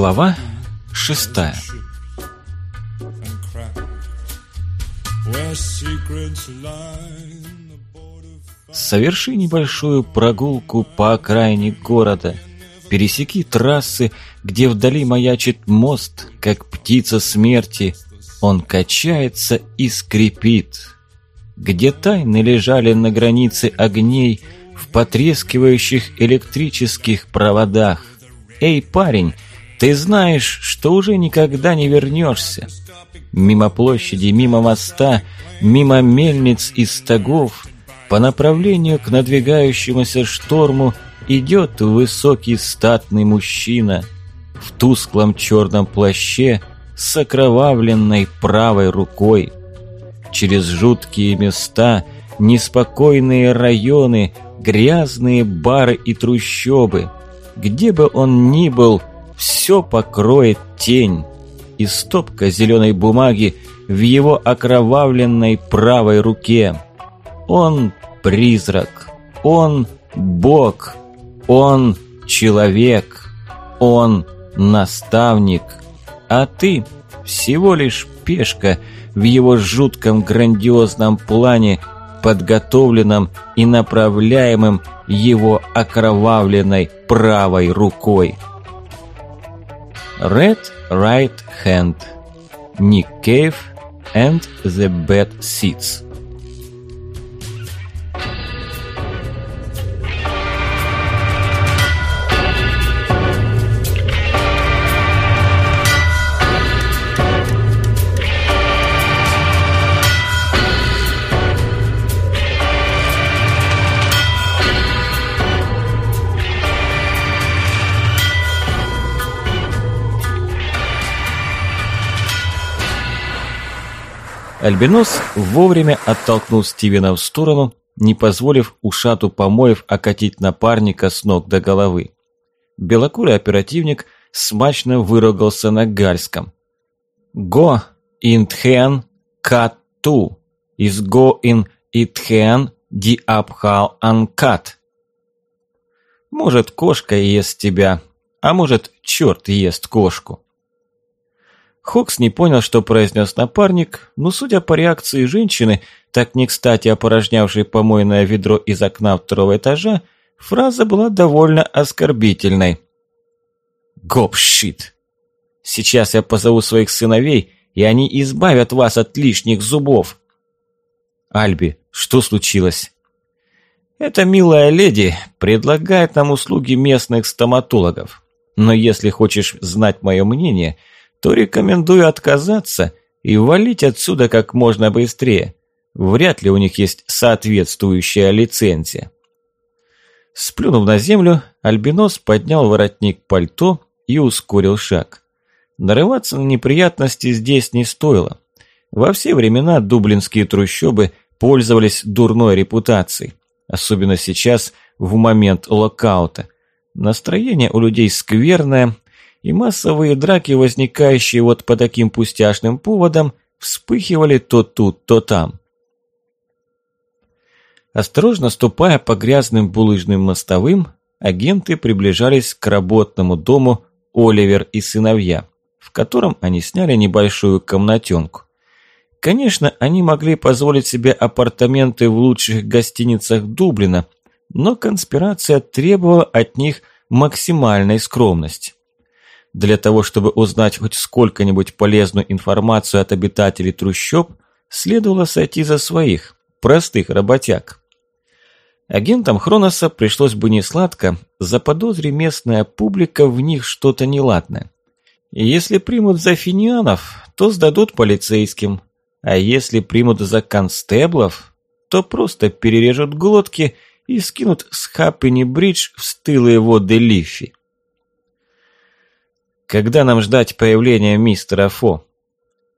Глава шестая Соверши небольшую прогулку по окраине города. Пересеки трассы, где вдали маячит мост, как птица смерти. Он качается и скрипит. Где тайны лежали на границе огней в потрескивающих электрических проводах. Эй, парень, ты знаешь, что уже никогда не вернешься. Мимо площади, мимо моста, мимо мельниц и стогов, по направлению к надвигающемуся шторму идет высокий статный мужчина в тусклом черном плаще с окровавленной правой рукой. Через жуткие места, неспокойные районы, грязные бары и трущобы. Где бы он ни был, все покроет тень, и стопка зеленой бумаги в его окровавленной правой руке. Он призрак, он Бог, он человек, он наставник, а ты всего лишь пешка в его жутком грандиозном плане, подготовленном и направляемым его окровавленной правой рукой. Red Right Hand Nick Cave and the Bad Seeds Альбинос вовремя оттолкнул Стивена в сторону, не позволив ушату помоев окатить напарника с ног до головы. Белокурый оперативник смачно выругался на гальском. «Го интхен кату из го ин итхен ди абхал анкат». «Может, кошка ест тебя, а может, черт ест кошку». Хокс не понял, что произнес напарник, но, судя по реакции женщины, так не кстати опорожнявшей помойное ведро из окна второго этажа, фраза была довольно оскорбительной. «Гоп-щит! Сейчас я позову своих сыновей, и они избавят вас от лишних зубов!» «Альби, что случилось?» «Эта милая леди предлагает нам услуги местных стоматологов. Но если хочешь знать мое мнение – то рекомендую отказаться и валить отсюда как можно быстрее. Вряд ли у них есть соответствующая лицензия. Сплюнув на землю, Альбинос поднял воротник пальто и ускорил шаг. Нарываться на неприятности здесь не стоило. Во все времена дублинские трущобы пользовались дурной репутацией, особенно сейчас, в момент локаута. Настроение у людей скверное, и массовые драки, возникающие вот по таким пустяшным поводам, вспыхивали то тут, то там. Осторожно ступая по грязным булыжным мостовым, агенты приближались к работному дому Оливер и сыновья, в котором они сняли небольшую комнатенку. Конечно, они могли позволить себе апартаменты в лучших гостиницах Дублина, но конспирация требовала от них максимальной скромности. Для того, чтобы узнать хоть сколько-нибудь полезную информацию от обитателей трущоб, следовало сойти за своих, простых работяг. Агентам Хроноса пришлось бы несладко, заподозри местная публика в них что-то неладное. И если примут за финианов, то сдадут полицейским, а если примут за констеблов, то просто перережут глотки и скинут с Хаппени-Бридж в стылые воды Лиффи. Когда нам ждать появления мистера Фо?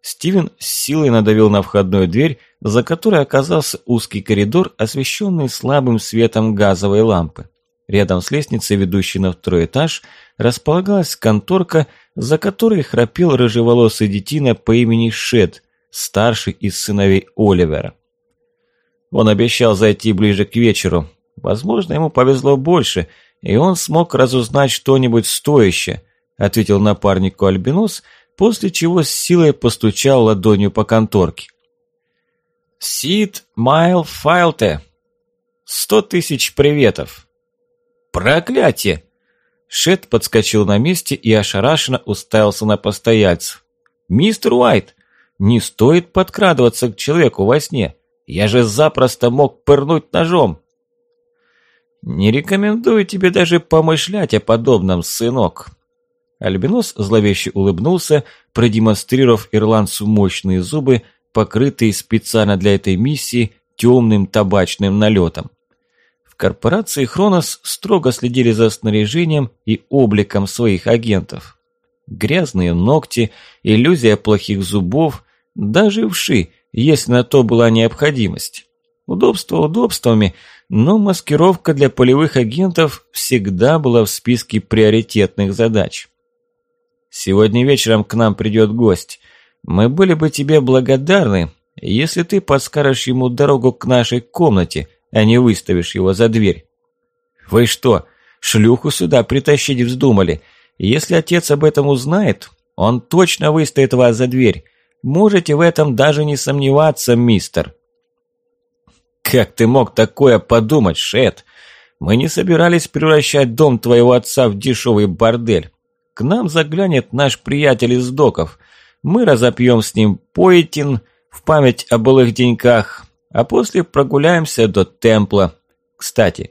Стивен с силой надавил на входную дверь, за которой оказался узкий коридор, освещенный слабым светом газовой лампы. Рядом с лестницей, ведущей на второй этаж, располагалась конторка, за которой храпел рыжеволосый детина по имени Шед, старший из сыновей Оливера. Он обещал зайти ближе к вечеру. Возможно, ему повезло больше, и он смог разузнать что-нибудь стоящее –– ответил напарнику Альбинос, после чего с силой постучал ладонью по конторке. «Сид Майл Файлте. Сто тысяч приветов». «Проклятие!» Шет подскочил на месте и ошарашенно уставился на постояльцев. «Мистер Уайт, не стоит подкрадываться к человеку во сне. Я же запросто мог пырнуть ножом». «Не рекомендую тебе даже помышлять о подобном, сынок». Альбинос зловеще улыбнулся, продемонстрировав ирландцу мощные зубы, покрытые специально для этой миссии темным табачным налетом. В корпорации «Хронос» строго следили за снаряжением и обликом своих агентов. Грязные ногти, иллюзия плохих зубов, даже вши, если на то была необходимость. Удобство удобствами, но маскировка для полевых агентов всегда была в списке приоритетных задач. Сегодня вечером к нам придет гость. Мы были бы тебе благодарны, если ты подскажешь ему дорогу к нашей комнате, а не выставишь его за дверь. Вы что, шлюху сюда притащить вздумали? Если отец об этом узнает, он точно выставит вас за дверь. Можете в этом даже не сомневаться, мистер. Как ты мог такое подумать, Шет? Мы не собирались превращать дом твоего отца в дешевый бордель. К нам заглянет наш приятель из доков. Мы разопьем с ним поэтин в память о былых деньках, а после прогуляемся до темпла. Кстати,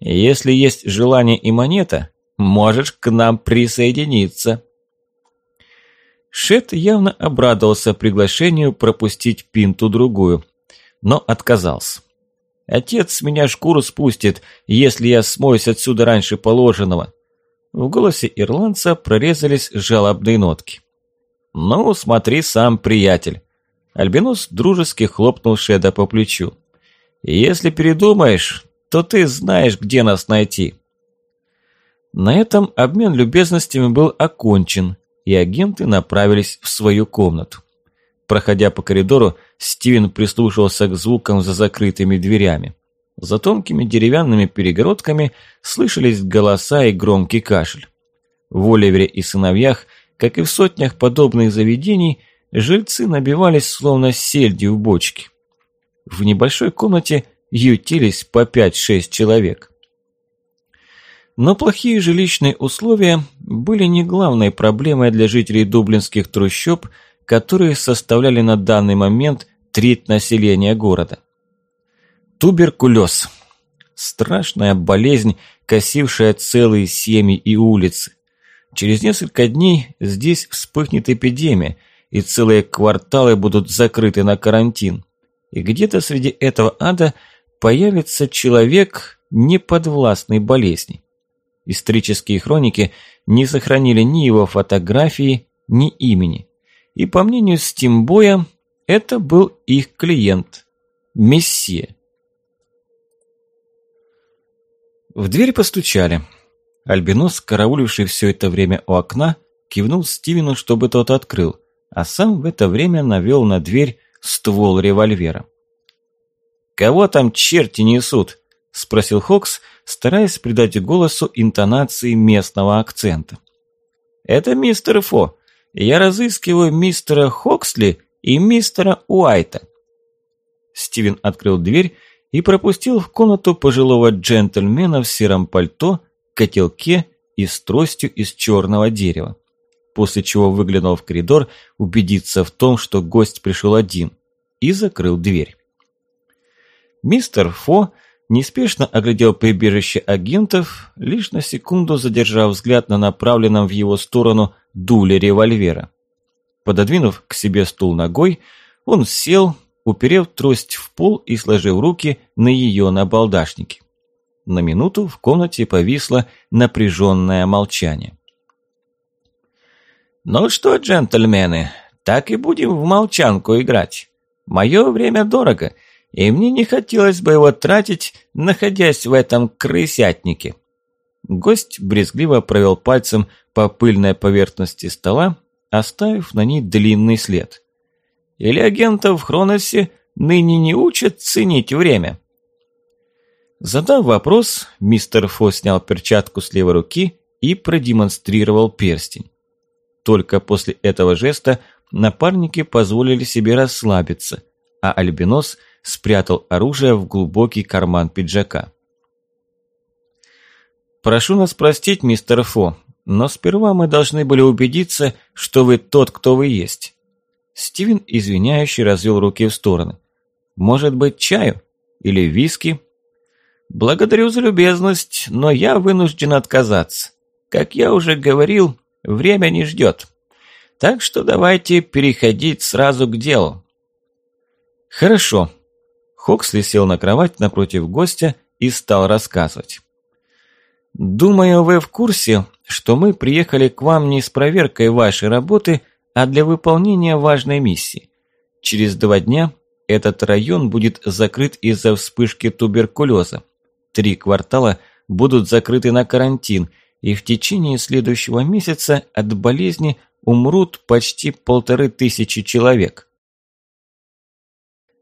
если есть желание и монета, можешь к нам присоединиться. Шет явно обрадовался приглашению пропустить пинту-другую, но отказался. Отец меня шкуру спустит, если я смоюсь отсюда раньше положенного. В голосе ирландца прорезались жалобные нотки. «Ну, смотри сам, приятель». Альбинос дружески хлопнул Шеда по плечу. «Если передумаешь, то ты знаешь, где нас найти». На этом обмен любезностями был окончен, и агенты направились в свою комнату. Проходя по коридору, Стивен прислушивался к звукам за закрытыми дверями. За тонкими деревянными перегородками слышались голоса и громкий кашель. В Оливере и сыновьях, как и в сотнях подобных заведений, жильцы набивались словно сельди в бочке. В небольшой комнате ютились по 5-6 человек. Но плохие жилищные условия были не главной проблемой для жителей дублинских трущоб, которые составляли на данный момент треть населения города. Туберкулез. Страшная болезнь, косившая целые семьи и улицы. Через несколько дней здесь вспыхнет эпидемия, и целые кварталы будут закрыты на карантин. И где-то среди этого ада появится человек, неподвластный болезни. Исторические хроники не сохранили ни его фотографии, ни имени. И по мнению Стимбоя, это был их клиент – Мессия. В дверь постучали. Альбинос, карауливший все это время у окна, кивнул Стивену, чтобы тот открыл, а сам в это время навел на дверь ствол револьвера. «Кого там черти несут?» – спросил Хокс, стараясь придать голосу интонации местного акцента. «Это мистер Фо. Я разыскиваю мистера Хоксли и мистера Уайта». Стивен открыл дверь и пропустил в комнату пожилого джентльмена в сером пальто, котелке и с тростью из черного дерева. После чего выглянул в коридор убедиться в том, что гость пришел один, и закрыл дверь. Мистер Фо неспешно оглядел прибежище агентов, лишь на секунду задержав взгляд на направленном в его сторону дуле револьвера. Пододвинув к себе стул ногой, он сел, уперев трость в пол и сложив руки на ее набалдашнике. На минуту в комнате повисло напряженное молчание. «Ну что, джентльмены, так и будем в молчанку играть. Мое время дорого, и мне не хотелось бы его тратить, находясь в этом крысятнике». Гость брезгливо провел пальцем по пыльной поверхности стола, оставив на ней длинный след. Или агентов в Хроносе ныне не учат ценить время? Задав вопрос, мистер Фо снял перчатку с левой руки и продемонстрировал перстень. Только после этого жеста напарники позволили себе расслабиться, а Альбинос спрятал оружие в глубокий карман пиджака. «Прошу нас простить, мистер Фо, но сперва мы должны были убедиться, что вы тот, кто вы есть». Стивен, извиняющий, развел руки в стороны. «Может быть, чаю? Или виски?» «Благодарю за любезность, но я вынужден отказаться. Как я уже говорил, время не ждет. Так что давайте переходить сразу к делу». «Хорошо». Хоксли сел на кровать напротив гостя и стал рассказывать. «Думаю, вы в курсе, что мы приехали к вам не с проверкой вашей работы, а для выполнения важной миссии. Через два дня этот район будет закрыт из-за вспышки туберкулеза. Три квартала будут закрыты на карантин, и в течение следующего месяца от болезни умрут почти полторы тысячи человек.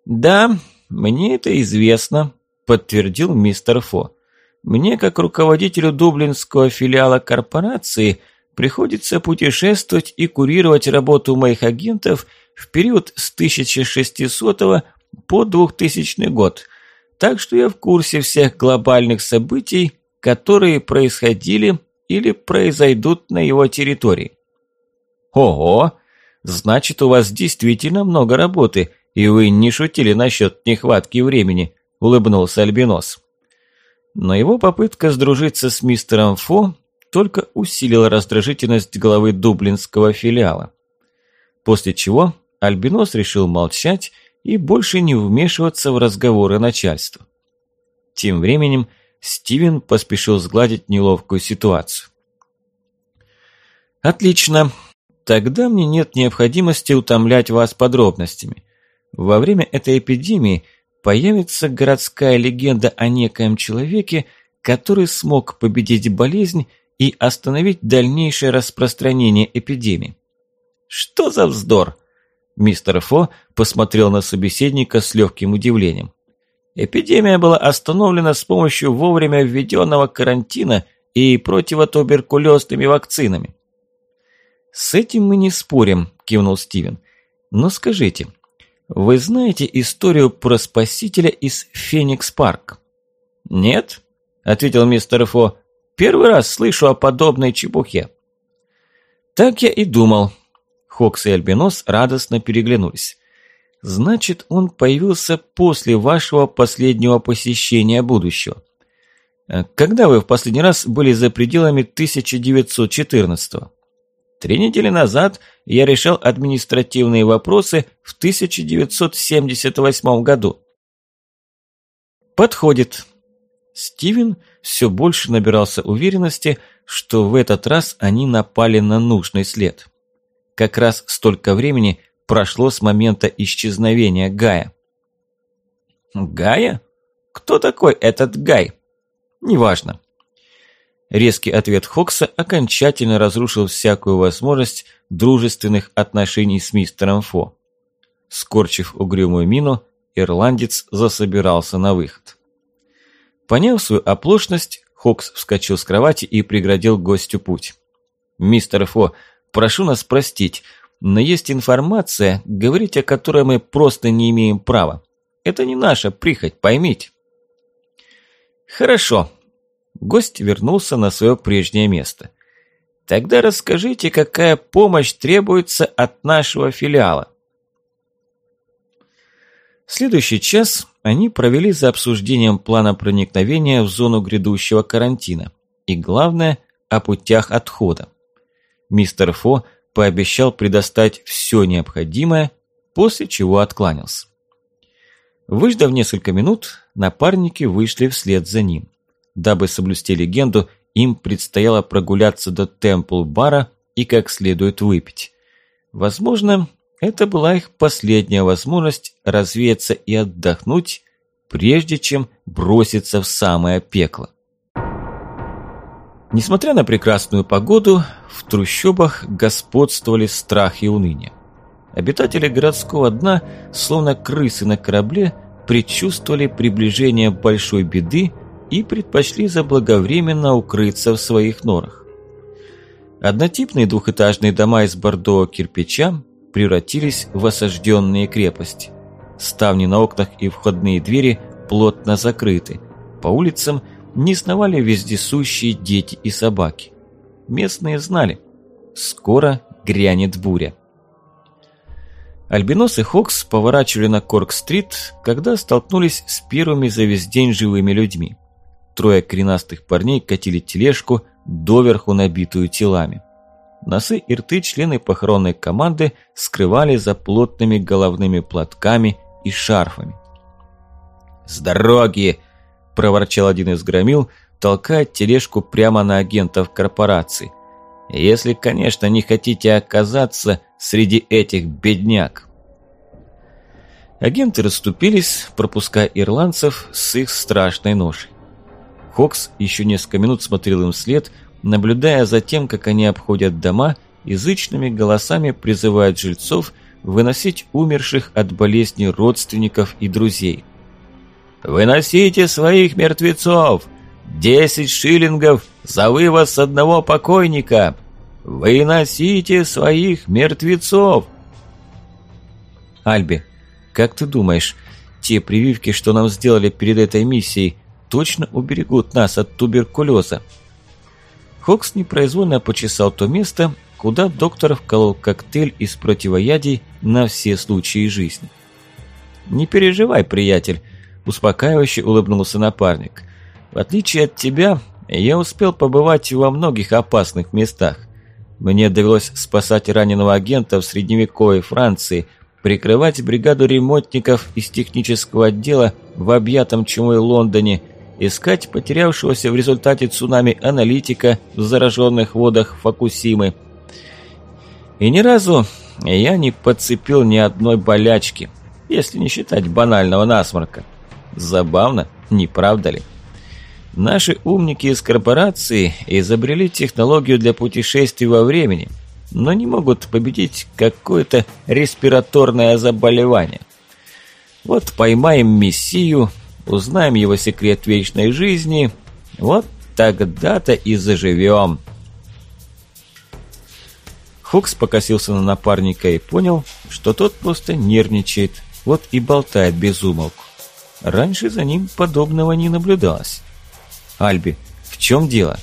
«Да, мне это известно», – подтвердил мистер Фо. Мне, как руководителю дублинского филиала корпорации, приходится путешествовать и курировать работу моих агентов в период с 1600 по 2000 год, так что я в курсе всех глобальных событий, которые происходили или произойдут на его территории. Ого! Значит, у вас действительно много работы, и вы не шутили насчет нехватки времени, улыбнулся Альбинос. Но его попытка сдружиться с мистером Фо только усилила раздражительность главы дублинского филиала. После чего Альбинос решил молчать и больше не вмешиваться в разговоры начальства. Тем временем Стивен поспешил сгладить неловкую ситуацию. «Отлично. Тогда мне нет необходимости утомлять вас подробностями. Во время этой эпидемии – появится городская легенда о некоем человеке, который смог победить болезнь и остановить дальнейшее распространение эпидемии. Что за вздор? Мистер Фо посмотрел на собеседника с легким удивлением. Эпидемия была остановлена с помощью вовремя введенного карантина и противотуберкулезными вакцинами. «С этим мы не спорим», – кивнул Стивен. «Но скажите, вы знаете историю про спасителя из Феникс-парк? Нет, ответил мистер Фо. Первый раз слышу о подобной чепухе. Так я и думал. Хокс и Альбинос радостно переглянулись. Значит, он появился после вашего последнего посещения будущего. Когда вы в последний раз были за пределами 1914 -го? Три недели назад я решал административные вопросы в 1978 году. Подходит. Стивен все больше набирался уверенности, что в этот раз они напали на нужный след. Как раз столько времени прошло с момента исчезновения Гая. Гая? Кто такой этот Гай? Неважно. Резкий ответ Хокса окончательно разрушил всякую возможность дружественных отношений с мистером Фо. Скорчив угрюмую мину, ирландец засобирался на выход. Поняв свою оплошность, Хокс вскочил с кровати и преградил гостю путь. «Мистер Фо, прошу нас простить, но есть информация, говорить о которой мы просто не имеем права. Это не наша прихоть, поймите». «Хорошо», Гость вернулся на свое прежнее место. Тогда расскажите, какая помощь требуется от нашего филиала. Следующий час они провели за обсуждением плана проникновения в зону грядущего карантина и, главное, о путях отхода. Мистер Фо пообещал предоставить все необходимое, после чего откланялся. Выждав несколько минут, напарники вышли вслед за ним. Дабы соблюсти легенду, им предстояло прогуляться до Темпл-бара и как следует выпить. Возможно, это была их последняя возможность развеяться и отдохнуть, прежде чем броситься в самое пекло. Несмотря на прекрасную погоду, в трущобах господствовали страх и уныние. Обитатели городского дна, словно крысы на корабле, предчувствовали приближение большой беды и предпочли заблаговременно укрыться в своих норах. Однотипные двухэтажные дома из бордового кирпича превратились в осажденные крепости. Ставни на окнах и входные двери плотно закрыты. По улицам не сновали вездесущие дети и собаки. Местные знали, скоро грянет буря. Альбинос и Хокс поворачивали на Корк-стрит, когда столкнулись с первыми за весь день живыми людьми. Трое коренастых парней катили тележку, доверху набитую телами. Носы и рты члены похоронной команды скрывали за плотными головными платками и шарфами. «С дороги!» – проворчал один из громил, толкая тележку прямо на агентов корпорации. «Если, конечно, не хотите оказаться среди этих бедняк». Агенты расступились, пропуская ирландцев с их страшной ношей. Хокс еще несколько минут смотрел им вслед, наблюдая за тем, как они обходят дома, язычными голосами призывают жильцов выносить умерших от болезни родственников и друзей. «Выносите своих мертвецов! Десять шиллингов за вывоз одного покойника! Выносите своих мертвецов!» Альби, как ты думаешь, те прививки, что нам сделали перед этой миссией, точно уберегут нас от туберкулеза. Хокс непроизвольно почесал то место, куда доктор вколол коктейль из противоядий на все случаи жизни. «Не переживай, приятель», – успокаивающе улыбнулся напарник. «В отличие от тебя, я успел побывать во многих опасных местах. Мне довелось спасать раненого агента в средневековой Франции, прикрывать бригаду ремонтников из технического отдела в объятом чумой Лондоне – искать потерявшегося в результате цунами аналитика в зараженных водах Фокусимы. И ни разу я не подцепил ни одной болячки, если не считать банального насморка. Забавно, не правда ли? Наши умники из корпорации изобрели технологию для путешествий во времени, но не могут победить какое-то респираторное заболевание. Вот поймаем Мессию, узнаем его секрет вечной жизни, вот тогда-то и заживем. Хукс покосился на напарника и понял, что тот просто нервничает, вот и болтает без умолку. Раньше за ним подобного не наблюдалось. «Альби, в чем дело?»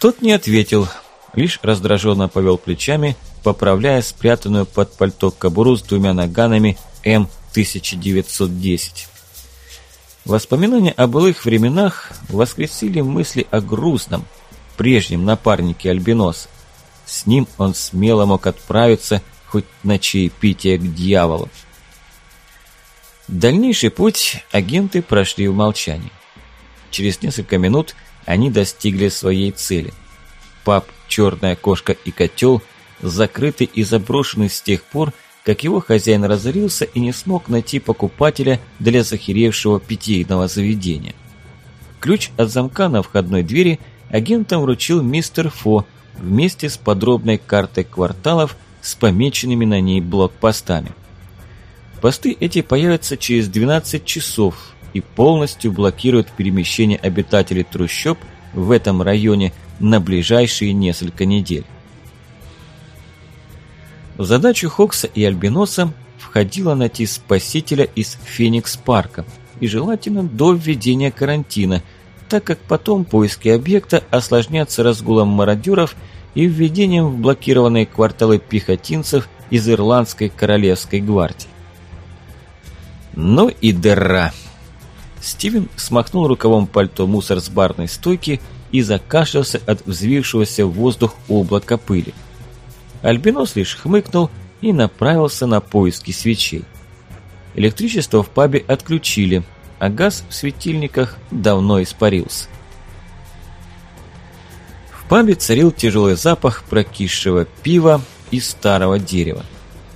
Тот не ответил, лишь раздраженно повел плечами, поправляя спрятанную под пальто кобуру с двумя наганами М 1910. Воспоминания о былых временах воскресили мысли о грустном, прежнем напарнике Альбиноса. С ним он смело мог отправиться хоть на чаепитие к дьяволу. Дальнейший путь агенты прошли в молчании. Через несколько минут они достигли своей цели. Паб «Черная кошка и котел» закрытый и заброшенный с тех пор, как его хозяин разорился и не смог найти покупателя для захеревшего питейного заведения. Ключ от замка на входной двери агентам вручил мистер Фо вместе с подробной картой кварталов с помеченными на ней блокпостами. Посты эти появятся через 12 часов и полностью блокируют перемещение обитателей трущоб в этом районе на ближайшие несколько недель. В задачу Хокса и Альбиноса входило найти спасителя из Феникс-парка и желательно до введения карантина, так как потом поиски объекта осложнятся разгулом мародеров и введением в блокированные кварталы пехотинцев из Ирландской Королевской гвардии. Ну и дыра! Стивен смахнул рукавом пальто мусор с барной стойки и закашлялся от взвившегося в воздух облака пыли. Альбинос лишь хмыкнул и направился на поиски свечей. Электричество в пабе отключили, а газ в светильниках давно испарился. В пабе царил тяжелый запах прокисшего пива и старого дерева.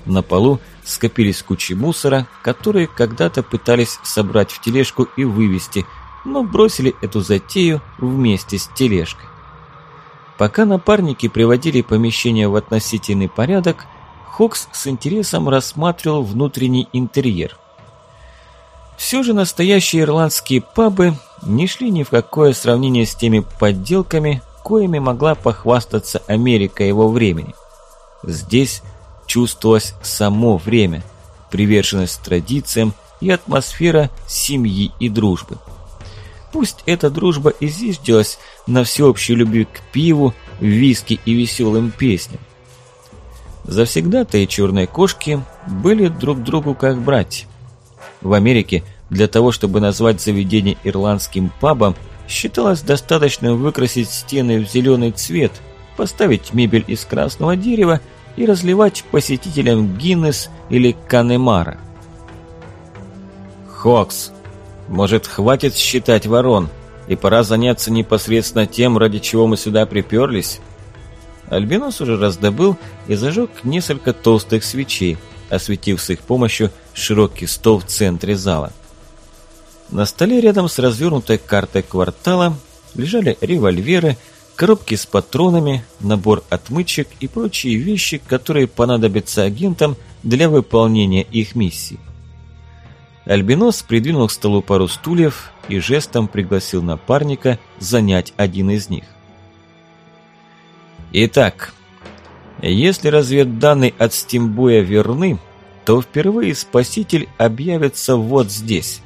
На полу скопились кучи мусора, которые когда-то пытались собрать в тележку и вывести, но бросили эту затею вместе с тележкой. Пока напарники приводили помещение в относительный порядок, Хокс с интересом рассматривал внутренний интерьер. Все же настоящие ирландские пабы не шли ни в какое сравнение с теми подделками, коими могла похвастаться Америка его времени. Здесь чувствовалось само время, приверженность традициям и атмосфера семьи и дружбы. Пусть эта дружба и зиждилась на всеобщей любви к пиву, виски и веселым песням. Завсегда-то и черные кошки были друг другу как братья. В Америке для того, чтобы назвать заведение ирландским пабом, считалось достаточно выкрасить стены в зеленый цвет, поставить мебель из красного дерева и разливать посетителям Гиннес или Канемара. «Хокс, может, хватит считать ворон, и пора заняться непосредственно тем, ради чего мы сюда приперлись?» Альбинос уже раздобыл и зажег несколько толстых свечей, осветив с их помощью широкий стол в центре зала. На столе рядом с развернутой картой квартала лежали револьверы, коробки с патронами, набор отмычек и прочие вещи, которые понадобятся агентам для выполнения их миссии. Альбинос придвинул к столу пару стульев и жестом пригласил напарника занять один из них. Итак, если разведданные от Стимбуя верны, то впервые Спаситель объявится вот здесь.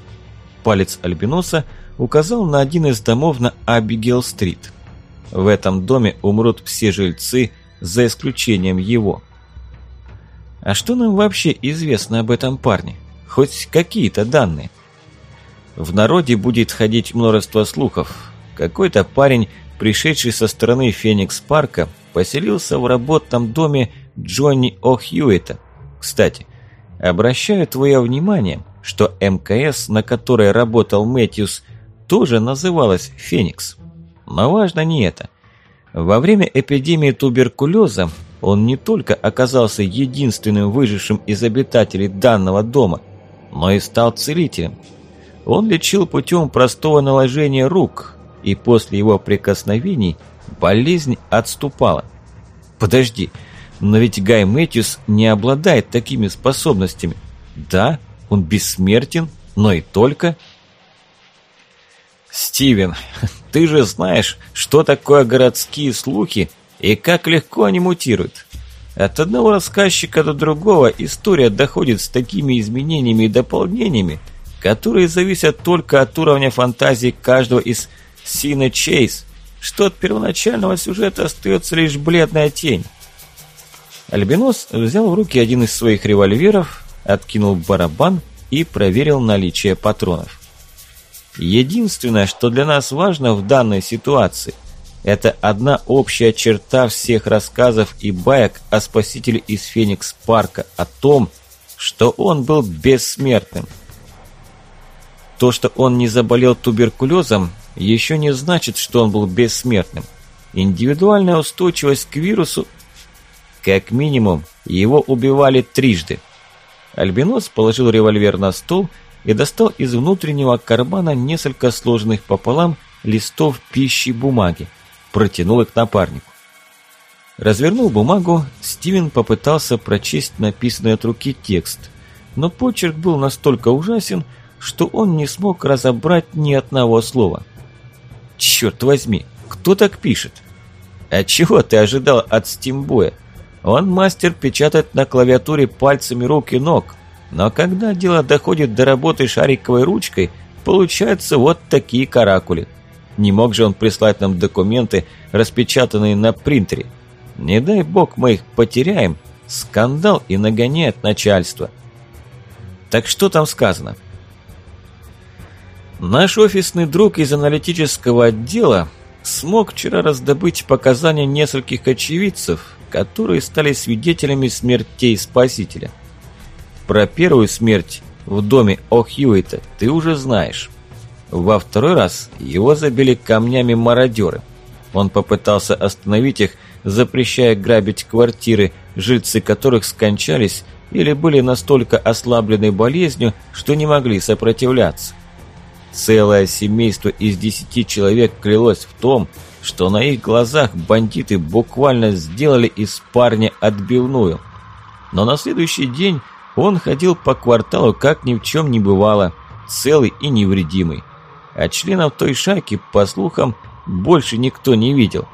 Палец Альбиноса указал на один из домов на Абигел-стрит. В этом доме умрут все жильцы, за исключением его. А что нам вообще известно об этом парне? Хоть какие-то данные. В народе будет ходить множество слухов. Какой-то парень, пришедший со стороны Феникс-парка, поселился в работном доме Джонни О'Хьюита. Кстати, обращаю твое внимание, что МКС, на которой работал Мэтьюс, тоже называлась «Феникс». Но важно не это. Во время эпидемии туберкулеза он не только оказался единственным выжившим из обитателей данного дома, но и стал целителем. Он лечил путем простого наложения рук, и после его прикосновений болезнь отступала. Подожди, но ведь Гай Мэтьюс не обладает такими способностями. Да, он бессмертен, но и только... Стивен, ты же знаешь, что такое городские слухи и как легко они мутируют. От одного рассказчика до другого история доходит с такими изменениями и дополнениями, которые зависят только от уровня фантазии каждого из Сина Чейз, что от первоначального сюжета остается лишь бледная тень. Альбинос взял в руки один из своих револьверов, откинул барабан и проверил наличие патронов. Единственное, что для нас важно в данной ситуации, это одна общая черта всех рассказов и баек о спасителе из Феникс-парка, о том, что он был бессмертным. То, что он не заболел туберкулезом, еще не значит, что он был бессмертным. Индивидуальная устойчивость к вирусу, как минимум, его убивали трижды. Альбинос положил револьвер на стол и достал из внутреннего кармана несколько сложенных пополам листов пищи бумаги, протянул их напарнику. Развернул бумагу, Стивен попытался прочесть написанный от руки текст, но почерк был настолько ужасен, что он не смог разобрать ни одного слова. Черт возьми, кто так пишет? А чего ты ожидал от Стимбоя? Он мастер печатать на клавиатуре пальцами рук и ног. Но когда дело доходит до работы шариковой ручкой, получаются вот такие каракули. Не мог же он прислать нам документы, распечатанные на принтере. Не дай бог мы их потеряем, скандал и нагоняет начальство. Так что там сказано? Наш офисный друг из аналитического отдела смог вчера раздобыть показания нескольких очевидцев, которые стали свидетелями смертей Спасителя. Про первую смерть в доме О'Хьюита ты уже знаешь. Во второй раз его забили камнями мародеры. Он попытался остановить их, запрещая грабить квартиры, жильцы которых скончались или были настолько ослаблены болезнью, что не могли сопротивляться. Целое семейство из десяти человек клялось в том, что на их глазах бандиты буквально сделали из парня отбивную. Но на следующий день он ходил по кварталу, как ни в чем не бывало, целый и невредимый. А членов той шайки, по слухам, больше никто не видел.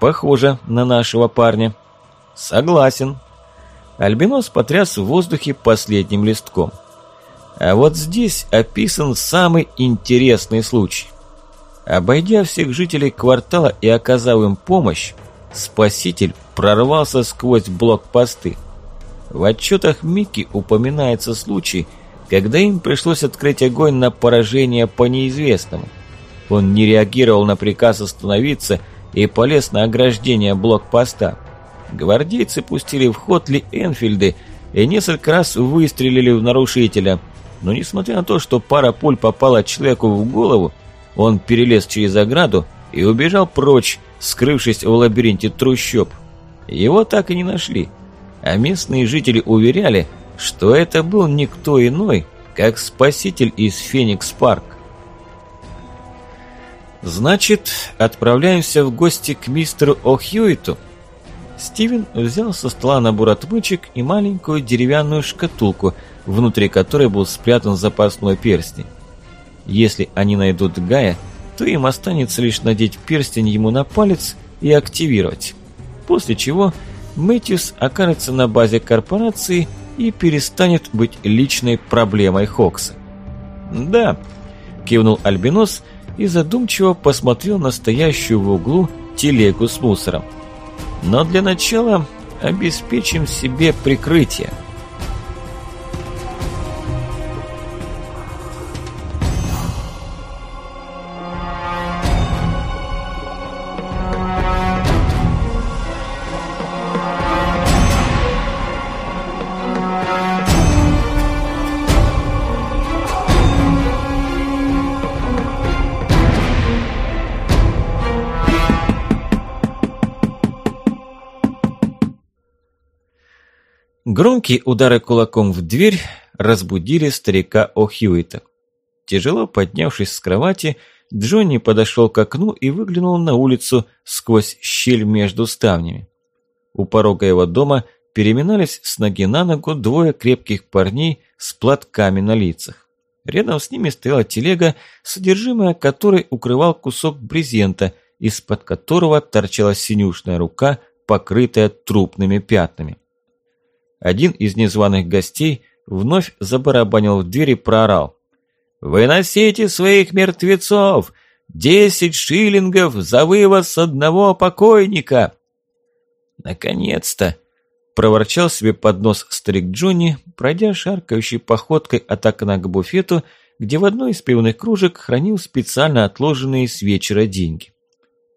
похоже на нашего парня. Согласен. Альбинос потряс в воздухе последним листком. А вот здесь описан самый интересный случай. Обойдя всех жителей квартала и оказав им помощь, спаситель прорвался сквозь блокпосты. В отчетах Микки упоминается случай, когда им пришлось открыть огонь на поражение по неизвестному. Он не реагировал на приказ остановиться и полез на ограждение блокпоста. Гвардейцы пустили в ход Ли Энфильды и несколько раз выстрелили в нарушителя. Но несмотря на то, что пара пуль попала человеку в голову, он перелез через ограду и убежал прочь, скрывшись в лабиринте трущоб. Его так и не нашли, а местные жители уверяли, что это был никто иной, как спаситель из Феникс-парк. «Значит, отправляемся в гости к мистеру О'Хьюиту?» Стивен взял со стола набор отмычек и маленькую деревянную шкатулку, внутри которой был спрятан запасной перстень. Если они найдут Гая, то им останется лишь надеть перстень ему на палец и активировать. После чего Мэтьюс окажется на базе корпорации и перестанет быть личной проблемой Хокса. «Да», – кивнул Альбинос и задумчиво посмотрел на стоящую в углу телегу с мусором. «Но для начала обеспечим себе прикрытие». Громкие удары кулаком в дверь разбудили старика О'Хьюита. Тяжело поднявшись с кровати, Джонни подошел к окну и выглянул на улицу сквозь щель между ставнями. У порога его дома переминались с ноги на ногу двое крепких парней с платками на лицах. Рядом с ними стояла телега, содержимое которой укрывал кусок брезента, из-под которого торчала синюшная рука, покрытая трупными пятнами. Один из незваных гостей вновь забарабанил в дверь и проорал. «Выносите своих мертвецов! Десять шиллингов за вывоз одного покойника!» «Наконец-то!» – проворчал себе под нос старик Джонни, пройдя шаркающей походкой от окна к буфету, где в одной из пивных кружек хранил специально отложенные с вечера деньги.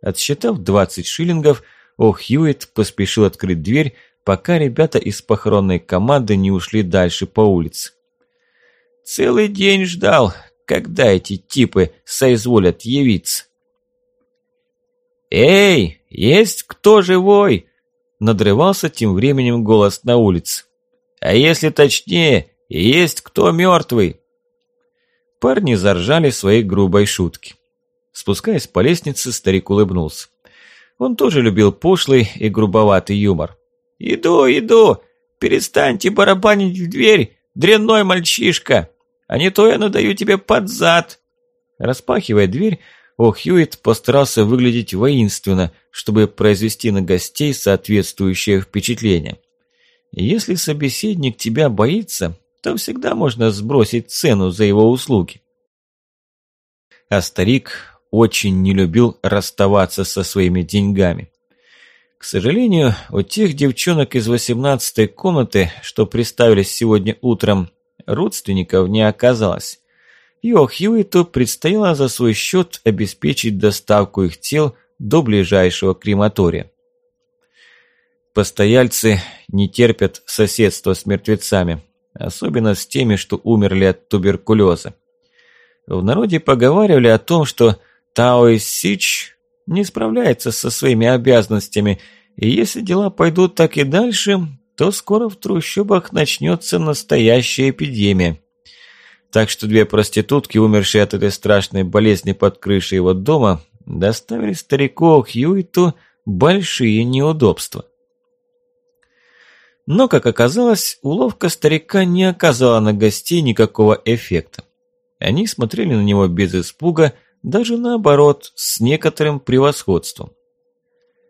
Отсчитав 20 шиллингов, О'Хьюит поспешил открыть дверь, пока ребята из похоронной команды не ушли дальше по улице. Целый день ждал, когда эти типы соизволят явиться. «Эй, есть кто живой?» Надрывался тем временем голос на улице. «А если точнее, есть кто мертвый?» Парни заржали своей грубой шутки. Спускаясь по лестнице, старик улыбнулся. Он тоже любил пошлый и грубоватый юмор. «Иду, иду! Перестаньте барабанить в дверь, дрянной мальчишка! А не то я надаю тебе под зад!» Распахивая дверь, О'Хьюит постарался выглядеть воинственно, чтобы произвести на гостей соответствующее впечатление. Если собеседник тебя боится, то всегда можно сбросить цену за его услуги. А старик очень не любил расставаться со своими деньгами. К сожалению, у тех девчонок из восемнадцатой комнаты, что приставились сегодня утром, родственников не оказалось. И О'Хьюиту предстояло за свой счет обеспечить доставку их тел до ближайшего крематория. Постояльцы не терпят соседства с мертвецами, особенно с теми, что умерли от туберкулеза. В народе поговаривали о том, что Тао Сич не справляется со своими обязанностями, и если дела пойдут так и дальше, то скоро в трущобах начнется настоящая эпидемия. Так что две проститутки, умершие от этой страшной болезни под крышей его дома, доставили старику Хьюиту большие неудобства. Но, как оказалось, уловка старика не оказала на гостей никакого эффекта. Они смотрели на него без испуга, даже наоборот, с некоторым превосходством.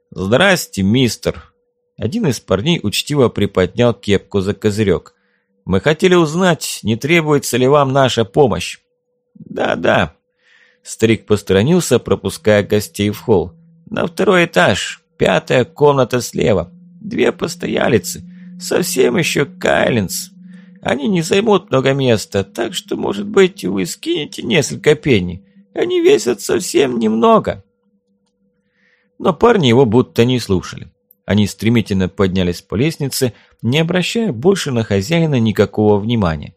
«Здрасте, мистер!» Один из парней учтиво приподнял кепку за козырек. «Мы хотели узнать, не требуется ли вам наша помощь?» «Да-да». Старик посторонился, пропуская гостей в холл. «На второй этаж, пятая комната слева. Две постоялицы. Совсем еще Кайлинс. Они не займут много места, так что, может быть, вы скинете несколько пенни. Они весят совсем немного». Но парни его будто не слушали. Они стремительно поднялись по лестнице, не обращая больше на хозяина никакого внимания.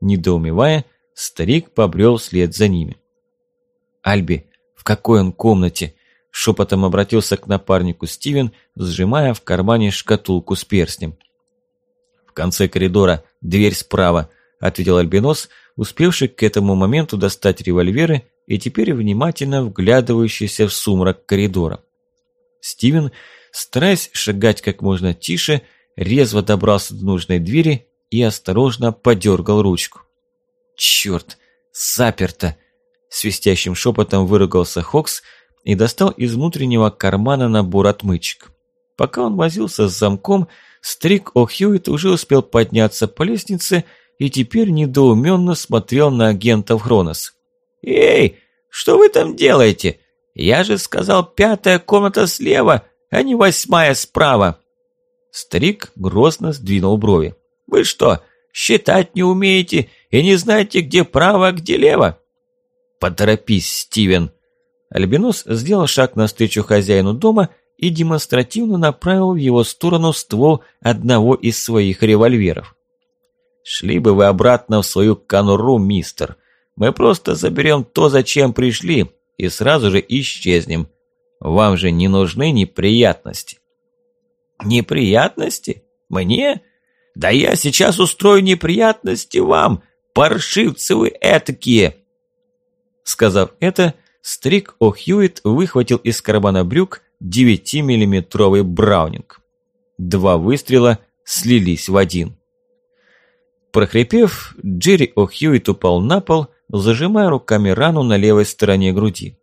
Недоумевая, старик побрел вслед за ними. «Альби, в какой он комнате?» Шепотом обратился к напарнику Стивен, сжимая в кармане шкатулку с перстнем. «В конце коридора, дверь справа», – ответил Альбинос, успевший к этому моменту достать револьверы и теперь внимательно вглядывающийся в сумрак коридора. Стивен, стараясь шагать как можно тише, резво добрался до нужной двери и осторожно подергал ручку. «Черт, заперто!» Свистящим шепотом выругался Хокс и достал из внутреннего кармана набор отмычек. Пока он возился с замком, Стрик О'Хьюит уже успел подняться по лестнице и теперь недоуменно смотрел на агентов Хронос. «Эй, что вы там делаете? Я же сказал, пятая комната слева, а не восьмая справа!» Старик грозно сдвинул брови. «Вы что, считать не умеете и не знаете, где право, а где лево?» «Поторопись, Стивен!» Альбинос сделал шаг навстречу хозяину дома и демонстративно направил в его сторону ствол одного из своих револьверов. «Шли бы вы обратно в свою конуру, мистер. Мы просто заберем то, зачем пришли, и сразу же исчезнем. Вам же не нужны неприятности». «Неприятности? Мне? Да я сейчас устрою неприятности вам, паршивцы вы этакие!» Сказав это, Стрик О'Хьюит выхватил из кармана брюк 9-миллиметровый браунинг. Два выстрела слились в один. Прохрипев, Джерри О'Хьюит упал на пол, зажимая руками рану на левой стороне груди.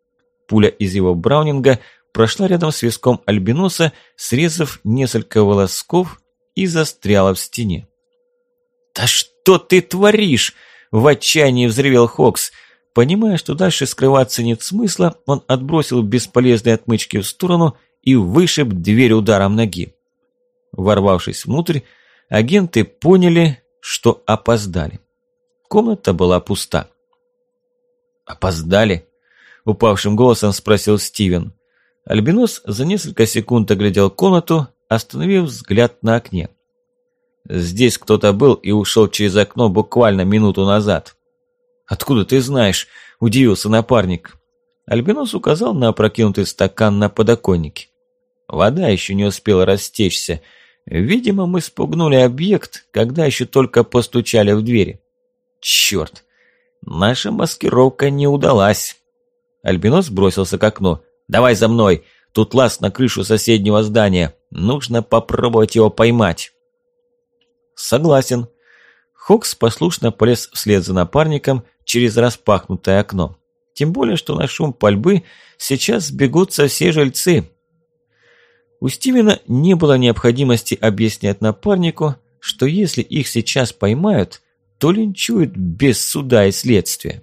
Пуля из его браунинга прошла рядом с виском альбиноса, срезав несколько волосков и застряла в стене. «Да что ты творишь?» – в отчаянии взревел Хокс – Понимая, что дальше скрываться нет смысла, он отбросил бесполезные отмычки в сторону и вышиб дверь ударом ноги. Ворвавшись внутрь, агенты поняли, что опоздали. Комната была пуста. «Опоздали?» – упавшим голосом спросил Стивен. Альбинос за несколько секунд оглядел комнату, остановив взгляд на окне. «Здесь кто-то был и ушел через окно буквально минуту назад». «Откуда ты знаешь?» – удивился напарник. Альбинос указал на опрокинутый стакан на подоконнике. Вода еще не успела растечься. Видимо, мы спугнули объект, когда еще только постучали в двери. Черт, наша маскировка не удалась. Альбинос бросился к окну. «Давай за мной! Тут лаз на крышу соседнего здания. Нужно попробовать его поймать». «Согласен». Хокс послушно полез вслед за напарником, через распахнутое окно. Тем более, что на шум пальбы сейчас сбегутся все жильцы. У Стивена не было необходимости объяснять напарнику, что если их сейчас поймают, то линчуют без суда и следствия.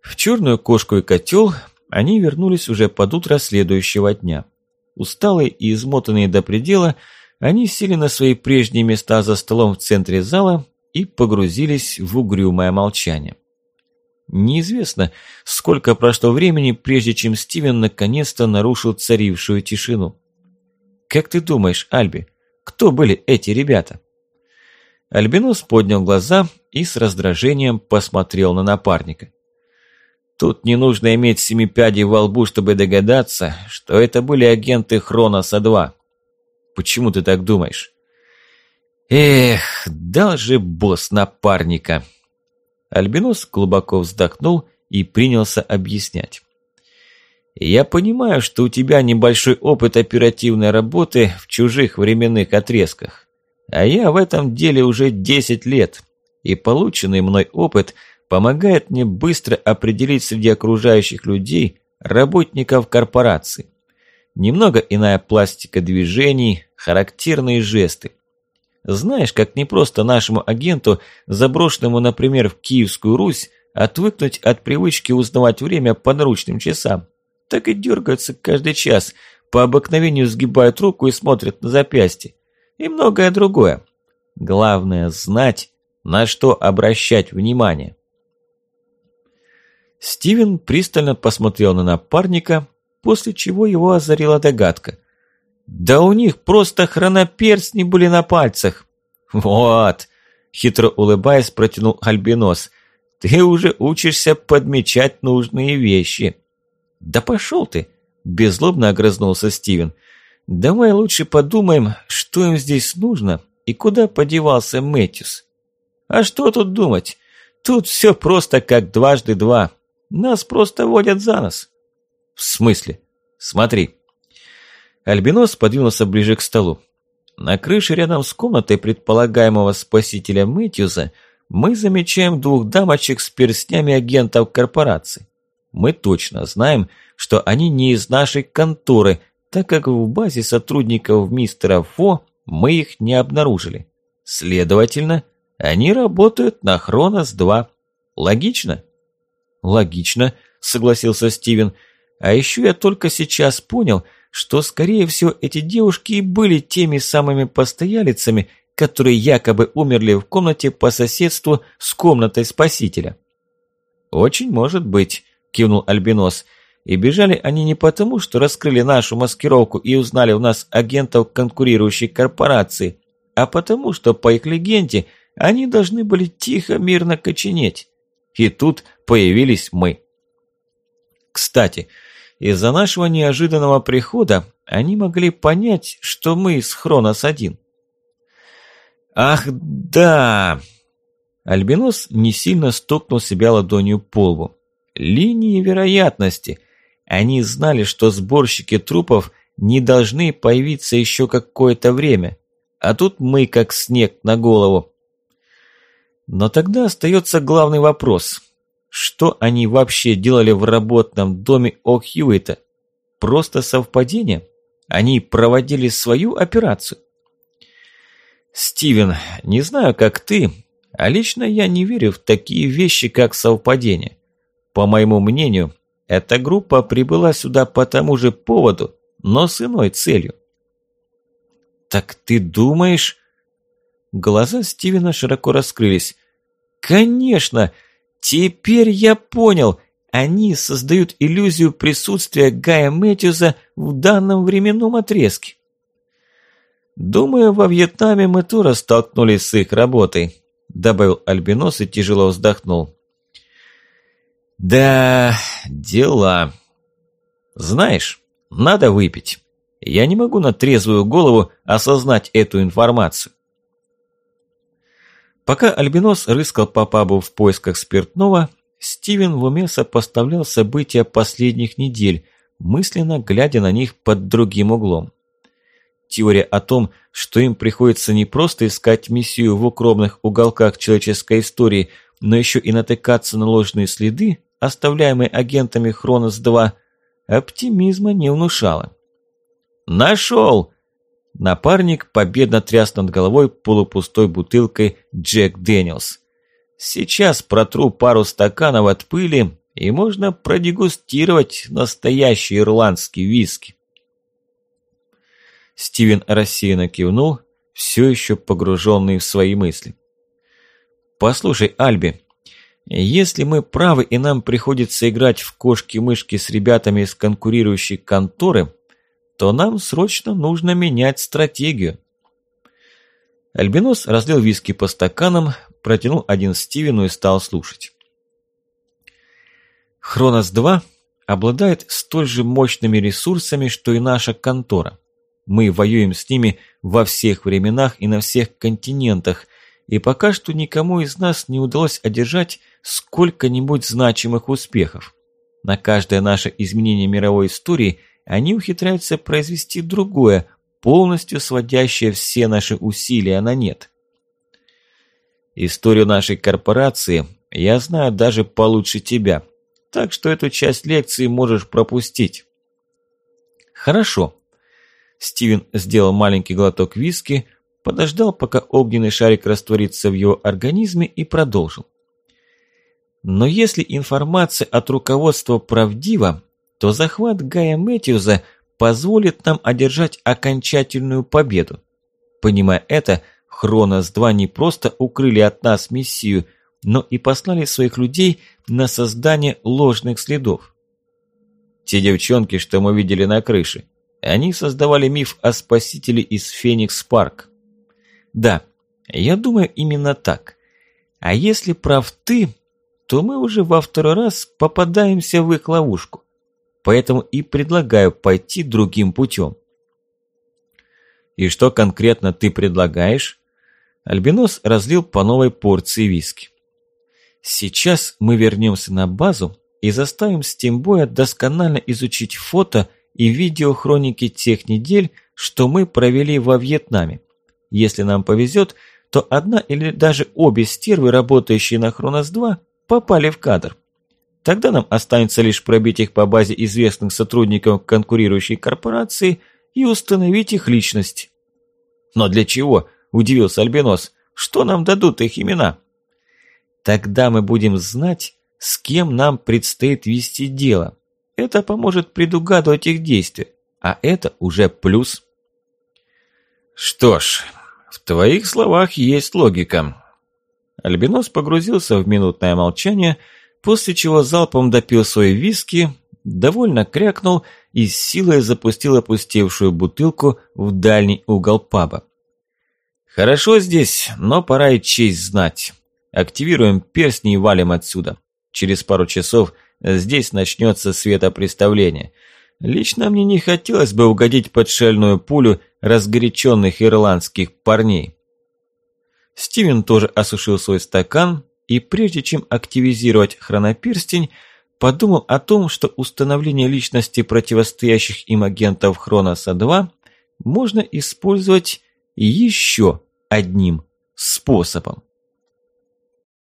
В черную кошку и котел они вернулись уже под утро следующего дня. Усталые и измотанные до предела, они сели на свои прежние места за столом в центре зала и погрузились в угрюмое молчание. Неизвестно, сколько прошло времени, прежде чем Стивен наконец-то нарушил царившую тишину. «Как ты думаешь, Альби, кто были эти ребята?» Альбинос поднял глаза и с раздражением посмотрел на напарника. «Тут не нужно иметь семи пядей во лбу, чтобы догадаться, что это были агенты Хроноса-2. Почему ты так думаешь?» Эх, дал же босс напарника. Альбинос глубоко вздохнул и принялся объяснять. Я понимаю, что у тебя небольшой опыт оперативной работы в чужих временных отрезках. А я в этом деле уже 10 лет. И полученный мной опыт помогает мне быстро определить среди окружающих людей работников корпорации. Немного иная пластика движений, характерные жесты. Знаешь, как непросто нашему агенту, заброшенному, например, в Киевскую Русь, отвыкнуть от привычки узнавать время по наручным часам. Так и дергаются каждый час, по обыкновению сгибают руку и смотрят на запястье. И многое другое. Главное знать, на что обращать внимание. Стивен пристально посмотрел на напарника, после чего его озарила догадка. «Да у них просто хроноперстни были на пальцах!» «Вот!» – хитро улыбаясь, протянул Альбинос. «Ты уже учишься подмечать нужные вещи!» «Да пошел ты!» – беззлобно огрызнулся Стивен. «Давай лучше подумаем, что им здесь нужно и куда подевался Мэтьюс. А что тут думать? Тут все просто как дважды два. Нас просто водят за нос. В смысле? Смотри. Альбинос подвинулся ближе к столу. На крыше рядом с комнатой предполагаемого спасителя Мэтьюза мы замечаем двух дамочек с перстнями агентов корпорации. Мы точно знаем, что они не из нашей конторы, так как в базе сотрудников мистера Фо мы их не обнаружили. Следовательно, они работают на Хронос-2. Логично? «Логично», – согласился Стивен. «А еще я только сейчас понял, что, скорее всего, эти девушки и были теми самыми постоялицами, которые якобы умерли в комнате по соседству с комнатой Спасителя». «Очень может быть», – кивнул Альбинос. «И бежали они не потому, что раскрыли нашу маскировку и узнали у нас агентов конкурирующей корпорации, а потому, что, по их легенде, они должны были тихо, мирно коченеть. И тут появились мы. Кстати, из-за нашего неожиданного прихода они могли понять, что мы из Хронос-1. Ах, да! Альбинос не сильно стукнул себя ладонью по лбу. Линии вероятности. Они знали, что сборщики трупов не должны появиться еще какое-то время. А тут мы как снег на голову. Но тогда остается главный вопрос. Что они вообще делали в работном доме О'Хьюита? Просто совпадение? Они проводили свою операцию? Стивен, не знаю, как ты, а лично я не верю в такие вещи, как совпадение. По моему мнению, эта группа прибыла сюда по тому же поводу, но с иной целью. Так ты думаешь... Глаза Стивена широко раскрылись. «Конечно! Теперь я понял! Они создают иллюзию присутствия Гая Мэтьюза в данном временном отрезке!» «Думаю, во Вьетнаме мы тоже столкнулись с их работой», добавил Альбинос и тяжело вздохнул. «Да, дела. Знаешь, надо выпить. Я не могу на трезвую голову осознать эту информацию. Пока Альбинос рыскал по пабу в поисках спиртного, Стивен в уме сопоставлял события последних недель, мысленно глядя на них под другим углом. Теория о том, что им приходится не просто искать миссию в укромных уголках человеческой истории, но еще и натыкаться на ложные следы, оставляемые агентами Хронос-2, оптимизма не внушала. «Нашел!» Напарник победно тряс над головой полупустой бутылкой Джек Дэниелс. Сейчас протру пару стаканов от пыли, и можно продегустировать настоящий ирландский виски. Стивен рассеянно кивнул, все еще погруженный в свои мысли. «Послушай, Альби, если мы правы и нам приходится играть в кошки-мышки с ребятами из конкурирующей конторы, то нам срочно нужно менять стратегию. Альбинос разлил виски по стаканам, протянул один Стивену и стал слушать. Хронос-2 обладает столь же мощными ресурсами, что и наша контора. Мы воюем с ними во всех временах и на всех континентах, и пока что никому из нас не удалось одержать сколько-нибудь значимых успехов. На каждое наше изменение мировой истории – они ухитряются произвести другое, полностью сводящее все наши усилия на нет. Историю нашей корпорации я знаю даже получше тебя, так что эту часть лекции можешь пропустить». «Хорошо». Стивен сделал маленький глоток виски, подождал, пока огненный шарик растворится в его организме и продолжил. Но если информация от руководства правдива, то захват Гая Мэтьюза позволит нам одержать окончательную победу. Понимая это, Хронос-2 не просто укрыли от нас миссию, но и послали своих людей на создание ложных следов. Те девчонки, что мы видели на крыше, они создавали миф о спасителе из Феникс-Парк. Да, я думаю именно так. А если прав ты, то мы уже во второй раз попадаемся в их ловушку. Поэтому и предлагаю пойти другим путем. И что конкретно ты предлагаешь? Альбинос разлил по новой порции виски. Сейчас мы вернемся на базу и заставим Стимбоя досконально изучить фото и видео хроники тех недель, что мы провели во Вьетнаме. Если нам повезет, то одна или даже обе стервы, работающие на Хронос-2, попали в кадр. Тогда нам останется лишь пробить их по базе известных сотрудников конкурирующей корпорации и установить их личность. «Но для чего?» – удивился Альбинос. «Что нам дадут их имена?» «Тогда мы будем знать, с кем нам предстоит вести дело. Это поможет предугадывать их действия, а это уже плюс». «Что ж, в твоих словах есть логика». Альбинос погрузился в минутное молчание, после чего залпом допил свои виски, довольно крякнул и с силой запустил опустевшую бутылку в дальний угол паба. «Хорошо здесь, но пора и честь знать. Активируем перстни и валим отсюда. Через пару часов здесь начнется светопреставление. Лично мне не хотелось бы угодить под шальную пулю разгоряченных ирландских парней. Стивен тоже осушил свой стакан и прежде чем активизировать хроноперстень, подумал о том, что установление личности противостоящих им агентов Хроноса-2 можно использовать еще одним способом.